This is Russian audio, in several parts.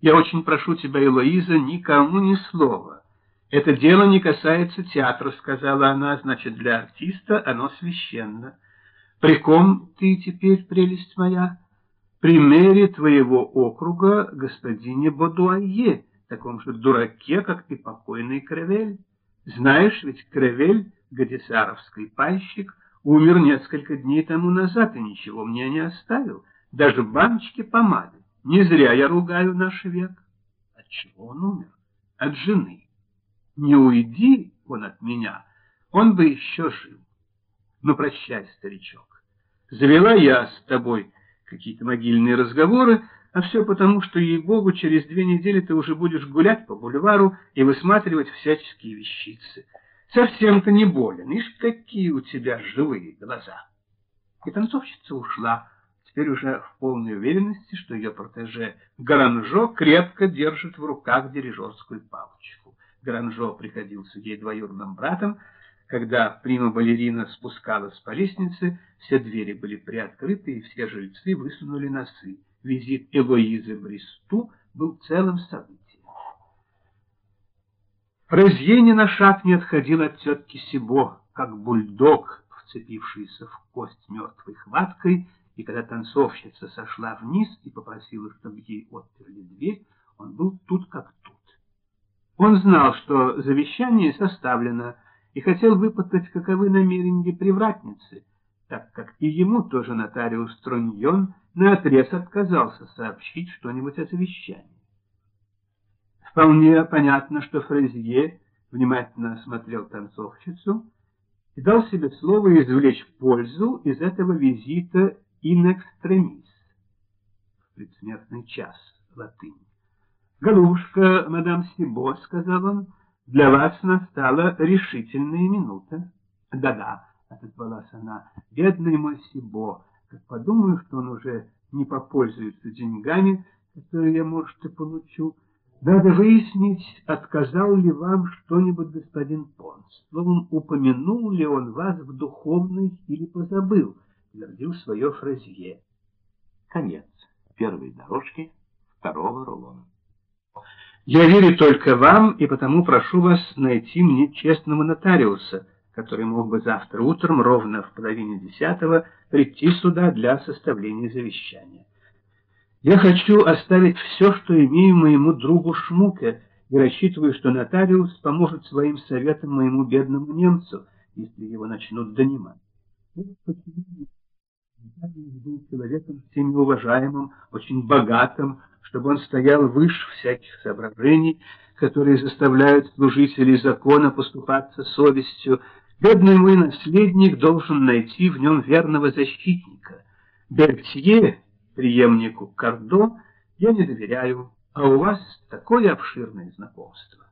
Я очень прошу тебя, Элоиза, никому ни слова. Это дело не касается театра, сказала она, значит, для артиста оно священно. При ком ты теперь, прелесть моя? При мэре твоего округа, господине Бодуае, таком же дураке, как и покойный Кревель. Знаешь, ведь Кревель, гадисаровский пайщик, умер несколько дней тому назад и ничего мне не оставил, даже баночки помады. Не зря я ругаю наш век. От чего он умер? От жены. Не уйди он от меня, он бы еще жил. Ну, прощай, старичок. Завела я с тобой какие-то могильные разговоры, а все потому, что, ей-богу, через две недели ты уже будешь гулять по бульвару и высматривать всяческие вещицы. Совсем-то не болен, ишь, какие у тебя живые глаза. И танцовщица ушла, теперь уже в полной уверенности, что ее протеже Гранжо крепко держит в руках дирижерскую палочку. Гранжо приходился ей двоюродным братом, когда прима-балерина спускалась по лестнице, все двери были приоткрыты, и все жильцы высунули носы. Визит Элоизы Бристу был целым событием. Розье ни на шаг не отходил от тетки Сибо, как бульдог, вцепившийся в кость мертвой хваткой, и когда танцовщица сошла вниз и попросила, чтобы ей отперли дверь, он был тут как тут. Он знал, что завещание составлено, и хотел выпытать, каковы намерения привратницы, так как и ему тоже нотариус Троньон наотрез отказался сообщить что-нибудь о завещании. Вполне понятно, что Фрезье внимательно осмотрел танцовщицу и дал себе слово извлечь пользу из этого визита in extremis, в предсмертный час, латынь. «Голубушка, мадам Сибо», — сказал он, — для вас настала решительная минута. Да-да, отозвалась она, бедный мой Сибо, как подумаю, что он уже не попользуется деньгами, которые я, может, и получу. Надо выяснить, отказал ли вам что-нибудь господин Понс. Словом, упомянул ли он вас в духовной или позабыл, твердил свое фразье. Конец первой дорожки второго рулона. Я верю только вам, и потому прошу вас найти мне честного нотариуса, который мог бы завтра утром ровно в половине десятого прийти сюда для составления завещания. Я хочу оставить все, что имею моему другу Шмуке, и рассчитываю, что нотариус поможет своим советом моему бедному немцу, если его начнут донимать. Нотариус был человеком всеми уважаемым, очень богатым, чтобы он стоял выше всяких соображений, которые заставляют служителей закона поступаться совестью. Бедный мой наследник должен найти в нем верного защитника. Бертье, преемнику Кардо, я не доверяю, а у вас такое обширное знакомство.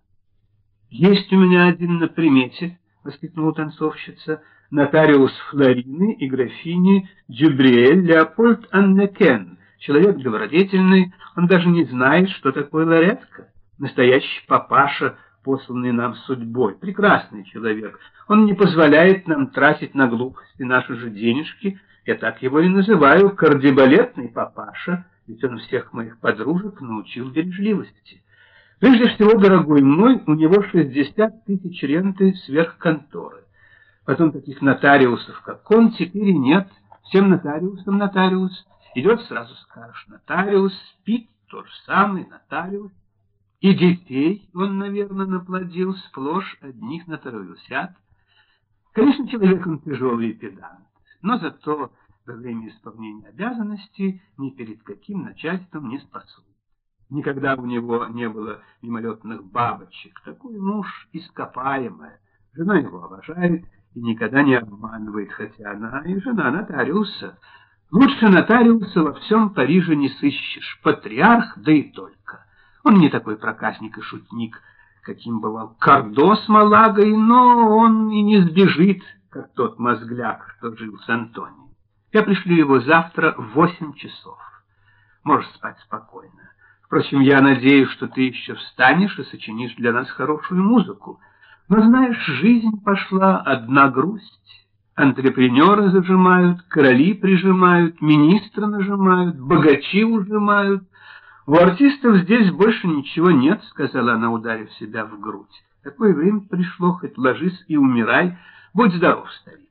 Есть у меня один на примете, — воскликнула танцовщица, — нотариус Флорины и графини Дюбриэль Леопольд Аннекен, Человек добродетельный, он даже не знает, что такое ларетка. Настоящий папаша, посланный нам судьбой. Прекрасный человек. Он не позволяет нам тратить на глупости наши же денежки. Я так его и называю, кардибалетный папаша, ведь он всех моих подружек научил бережливости. Прежде всего, дорогой мой, у него 60 тысяч ренты сверх конторы. Потом таких нотариусов, как он, теперь и нет. Всем нотариусам нотариус – Идет, сразу скажешь, нотариус, спит, тот же самый нотариус. И детей он, наверное, наплодил сплошь одних нотариусят. Конечно, человек он тяжелый педант, но зато во время исполнения обязанностей ни перед каким начальством не спасут. Никогда у него не было мимолетных бабочек. Такой муж ископаемая. Жена его обожает и никогда не обманывает, хотя она и жена нотариуса. Лучше нотариуса во всем Париже не сыщешь. Патриарх, да и только. Он не такой проказник и шутник, каким бывал Кардо с Малагой, но он и не сбежит, как тот мозгляк, что жил с Антонией. Я пришлю его завтра в восемь часов. Можешь спать спокойно. Впрочем, я надеюсь, что ты еще встанешь и сочинишь для нас хорошую музыку. Но знаешь, жизнь пошла одна грусть. Антрепренеры зажимают, короли прижимают, министры нажимают, богачи ужимают. У артистов здесь больше ничего нет, сказала она, ударив себя в грудь. Такое время пришло, хоть ложись и умирай. Будь здоров, старик.